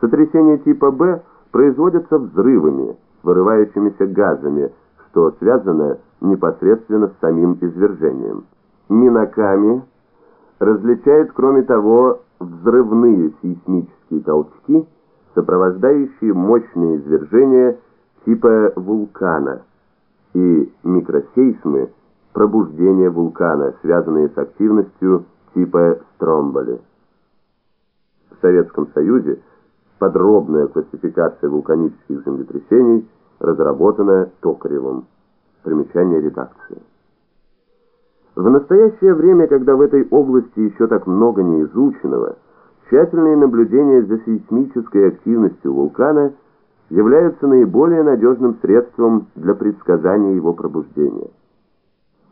Сотрясения типа Б производятся взрывами, вырывающимися газами, что связано непосредственно с самим извержением. Минаками различает, кроме того, взрывные сейсмические толчки, сопровождающие мощные извержения типа вулкана, и микросейсмы пробуждения вулкана, связанные с активностью типа Стромболи. В Советском Союзе подробная классификация вулканических землетрясений разработана Токаревым. Примечание редакции. В настоящее время, когда в этой области еще так много неизученного, тщательные наблюдения за сейсмической активностью вулкана являются наиболее надежным средством для предсказания его пробуждения.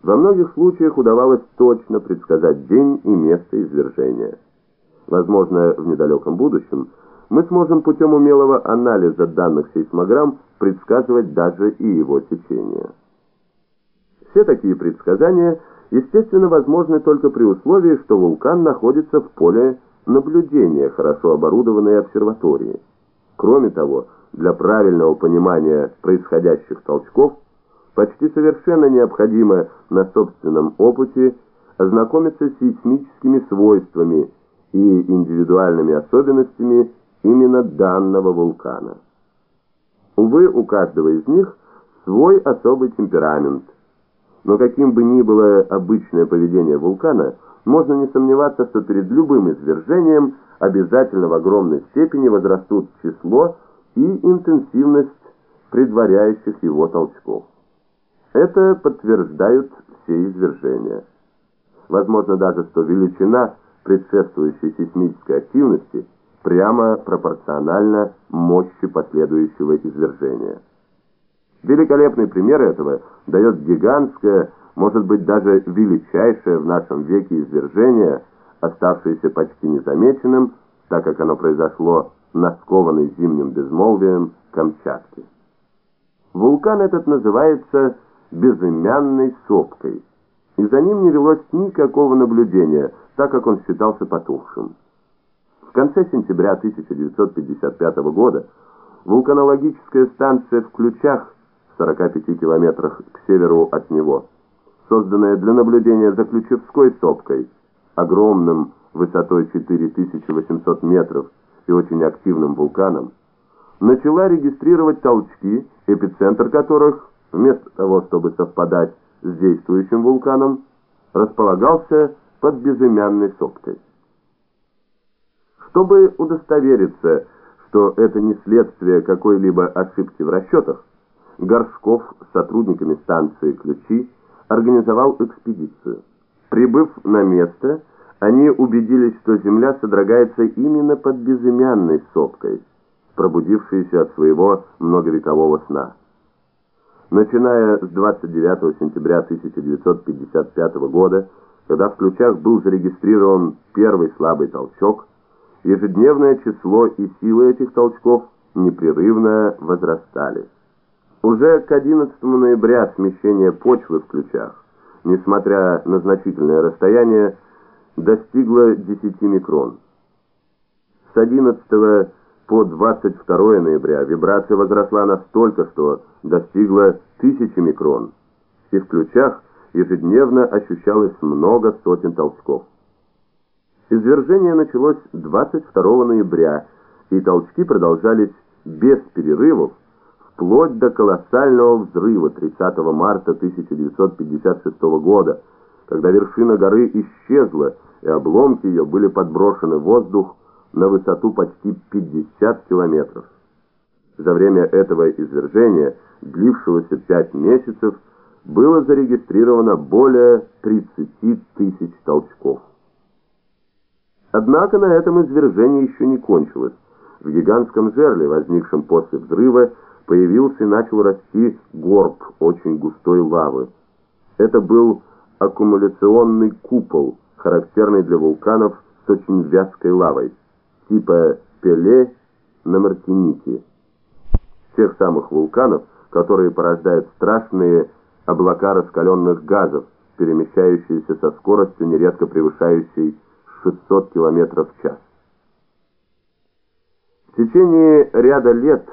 Во многих случаях удавалось точно предсказать день и место извержения. Возможно, в недалеком будущем мы сможем путем умелого анализа данных сейсмограмм предсказывать даже и его течение. Все такие предсказания, естественно, возможны только при условии, что вулкан находится в поле наблюдения хорошо оборудованной обсерватории. Кроме того, для правильного понимания происходящих толчков почти совершенно необходимо на собственном опыте ознакомиться с сейсмическими свойствами и индивидуальными особенностями именно данного вулкана. Увы, у каждого из них свой особый темперамент. Но каким бы ни было обычное поведение вулкана, можно не сомневаться, что перед любым извержением обязательно в огромной степени возрастут число и интенсивность предваряющих его толчков. Это подтверждают все извержения. Возможно даже, что величина предшествующей сейсмической активности прямо пропорциональна мощи последующего извержения. Великолепный пример этого дает гигантское, может быть даже величайшее в нашем веке извержение, оставшееся почти незамеченным, так как оно произошло на скованной зимним безмолвием Камчатке. Вулкан этот называется безымянной сопкой, и за ним не велось никакого наблюдения, так как он считался потухшим. Конце сентября 1955 года вулканологическая станция в Ключах, в 45 километрах к северу от него, созданная для наблюдения за Ключевской сопкой, огромным высотой 4800 метров и очень активным вулканом, начала регистрировать толчки, эпицентр которых вместо того, чтобы совпадать с действующим вулканом, располагался под безымянной сопкой. Чтобы удостовериться, что это не следствие какой-либо ошибки в расчетах, Горшков с сотрудниками станции «Ключи» организовал экспедицию. Прибыв на место, они убедились, что Земля содрогается именно под безымянной сопкой, пробудившейся от своего многовекового сна. Начиная с 29 сентября 1955 года, когда в ключах был зарегистрирован первый слабый толчок, ежедневное число и силы этих толчков непрерывно возрастали. Уже к 11 ноября смещение почвы в ключах, несмотря на значительное расстояние, достигло 10 микрон. С 11 по 22 ноября вибрация возросла настолько, что достигла 1000 микрон, и в ключах ежедневно ощущалось много сотен толчков. Извержение началось 22 ноября, и толчки продолжались без перерывов вплоть до колоссального взрыва 30 марта 1956 года, когда вершина горы исчезла, и обломки ее были подброшены в воздух на высоту почти 50 километров. За время этого извержения, длившегося 5 месяцев, было зарегистрировано более 30 тысяч толчков. Однако на этом извержение еще не кончилось. В гигантском жерле, возникшем после взрыва, появился и начал расти горб очень густой лавы. Это был аккумуляционный купол, характерный для вулканов с очень вязкой лавой типа Пеле на Мартинике. Тех самых вулканов, которые порождают страшные облака раскаленных газов, перемещающиеся со скоростью, нередко превышающей 600 км в час. В течение ряда лет